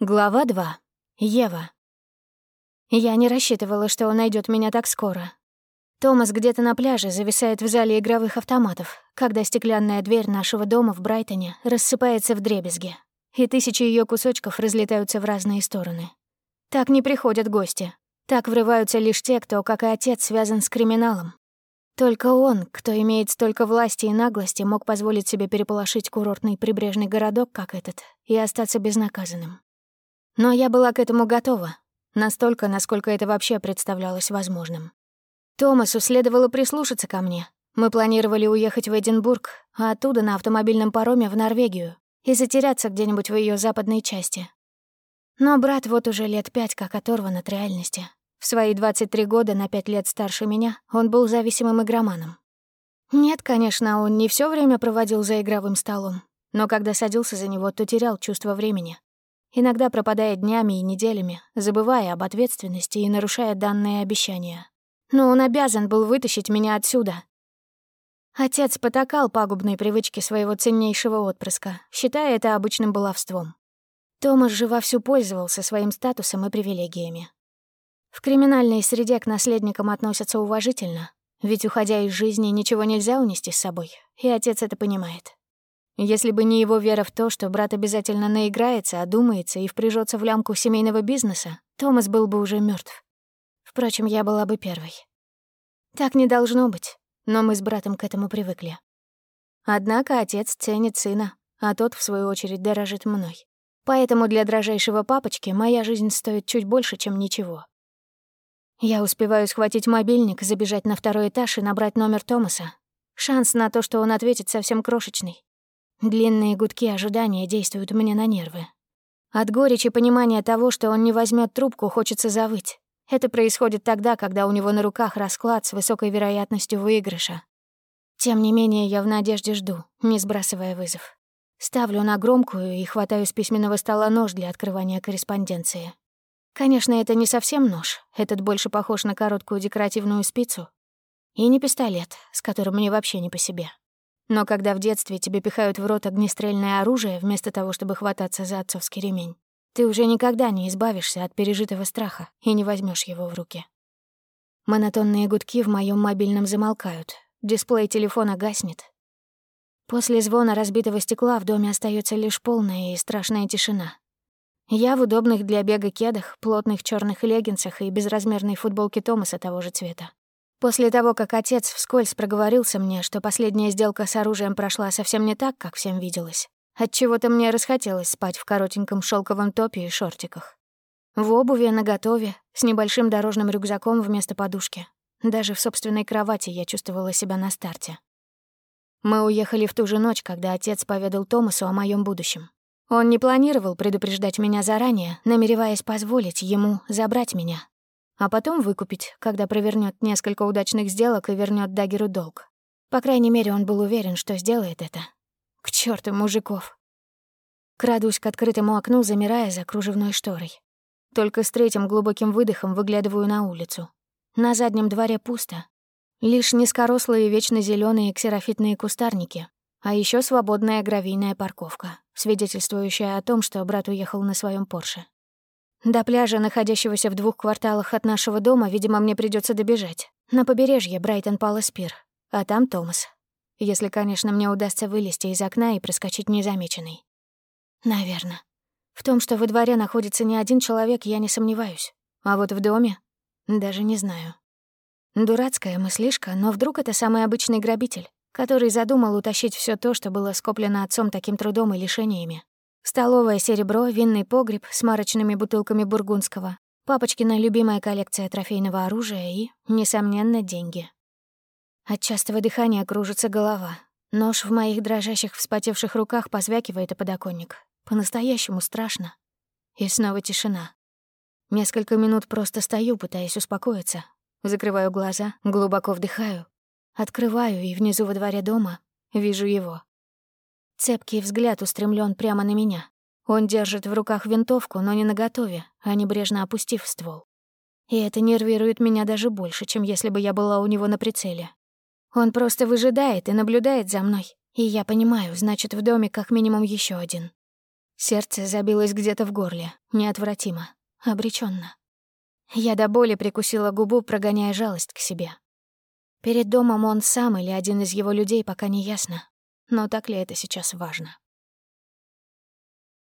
Глава 2. Ева. Я не рассчитывала, что он найдет меня так скоро. Томас где-то на пляже зависает в зале игровых автоматов, когда стеклянная дверь нашего дома в Брайтоне рассыпается в дребезги, и тысячи ее кусочков разлетаются в разные стороны. Так не приходят гости. Так врываются лишь те, кто, как и отец, связан с криминалом. Только он, кто имеет столько власти и наглости, мог позволить себе переполошить курортный прибрежный городок, как этот, и остаться безнаказанным. Но я была к этому готова. Настолько, насколько это вообще представлялось возможным. Томасу следовало прислушаться ко мне. Мы планировали уехать в Эдинбург, а оттуда на автомобильном пароме в Норвегию и затеряться где-нибудь в ее западной части. Но брат вот уже лет пять как оторван от реальности. В свои 23 года, на пять лет старше меня, он был зависимым игроманом. Нет, конечно, он не все время проводил за игровым столом, но когда садился за него, то терял чувство времени иногда пропадая днями и неделями, забывая об ответственности и нарушая данные обещания. Но он обязан был вытащить меня отсюда. Отец потакал пагубной привычке своего ценнейшего отпрыска, считая это обычным баловством. Томас же вовсю пользовался своим статусом и привилегиями. В криминальной среде к наследникам относятся уважительно, ведь, уходя из жизни, ничего нельзя унести с собой, и отец это понимает. Если бы не его вера в то, что брат обязательно наиграется, одумается и впряжется в лямку семейного бизнеса, Томас был бы уже мертв. Впрочем, я была бы первой. Так не должно быть, но мы с братом к этому привыкли. Однако отец ценит сына, а тот, в свою очередь, дорожит мной. Поэтому для дрожайшего папочки моя жизнь стоит чуть больше, чем ничего. Я успеваю схватить мобильник, забежать на второй этаж и набрать номер Томаса. Шанс на то, что он ответит, совсем крошечный. Длинные гудки ожидания действуют мне на нервы. От горечи понимания того, что он не возьмет трубку, хочется завыть. Это происходит тогда, когда у него на руках расклад с высокой вероятностью выигрыша. Тем не менее, я в надежде жду, не сбрасывая вызов. Ставлю на громкую и хватаю с письменного стола нож для открывания корреспонденции. Конечно, это не совсем нож, этот больше похож на короткую декоративную спицу. И не пистолет, с которым мне вообще не по себе. Но когда в детстве тебе пихают в рот огнестрельное оружие вместо того, чтобы хвататься за отцовский ремень, ты уже никогда не избавишься от пережитого страха и не возьмешь его в руки. Монотонные гудки в моем мобильном замолкают, дисплей телефона гаснет. После звона разбитого стекла в доме остается лишь полная и страшная тишина. Я в удобных для бега кедах, плотных черных леггинсах и безразмерной футболке Томаса того же цвета. После того, как отец вскользь проговорился мне, что последняя сделка с оружием прошла совсем не так, как всем виделось, отчего-то мне расхотелось спать в коротеньком шелковом топе и шортиках. В обуви, наготове, с небольшим дорожным рюкзаком вместо подушки. Даже в собственной кровати я чувствовала себя на старте. Мы уехали в ту же ночь, когда отец поведал Томасу о моем будущем. Он не планировал предупреждать меня заранее, намереваясь позволить ему забрать меня, а потом выкупить, когда провернет несколько удачных сделок и вернет Дагеру долг. По крайней мере, он был уверен, что сделает это. К черту мужиков. Крадусь к открытому окну, замирая за кружевной шторой. Только с третьим глубоким выдохом выглядываю на улицу. На заднем дворе пусто. Лишь низкорослые вечно зеленые ксерофитные кустарники, а еще свободная гравийная парковка, свидетельствующая о том, что брат уехал на своем Порше. До пляжа, находящегося в двух кварталах от нашего дома, видимо, мне придется добежать. На побережье Брайтон Палас а там Томас. Если, конечно, мне удастся вылезти из окна и проскочить незамеченный. Наверное. В том, что во дворе находится не один человек, я не сомневаюсь. А вот в доме даже не знаю. Дурацкая мыслишка, но вдруг это самый обычный грабитель, который задумал утащить все то, что было скоплено отцом таким трудом и лишениями, Столовое серебро, винный погреб с марочными бутылками бургундского, папочкина любимая коллекция трофейного оружия и, несомненно, деньги. От частого дыхания кружится голова. Нож в моих дрожащих, вспотевших руках позвякивает о подоконник. По-настоящему страшно. И снова тишина. Несколько минут просто стою, пытаясь успокоиться. Закрываю глаза, глубоко вдыхаю. Открываю, и внизу во дворе дома вижу его. Цепкий взгляд устремлен прямо на меня. Он держит в руках винтовку, но не наготове, а небрежно опустив ствол. И это нервирует меня даже больше, чем если бы я была у него на прицеле. Он просто выжидает и наблюдает за мной. И я понимаю, значит, в доме как минимум еще один. Сердце забилось где-то в горле, неотвратимо, обреченно. Я до боли прикусила губу, прогоняя жалость к себе. Перед домом он сам или один из его людей пока не ясно. Но так ли это сейчас важно?